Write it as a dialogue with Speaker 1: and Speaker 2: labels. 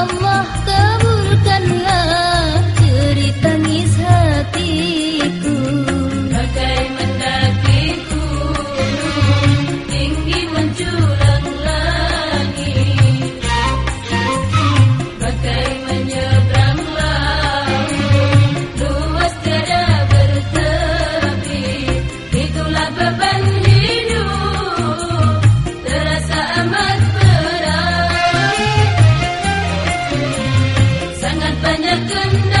Speaker 1: Allah da جنة النعيم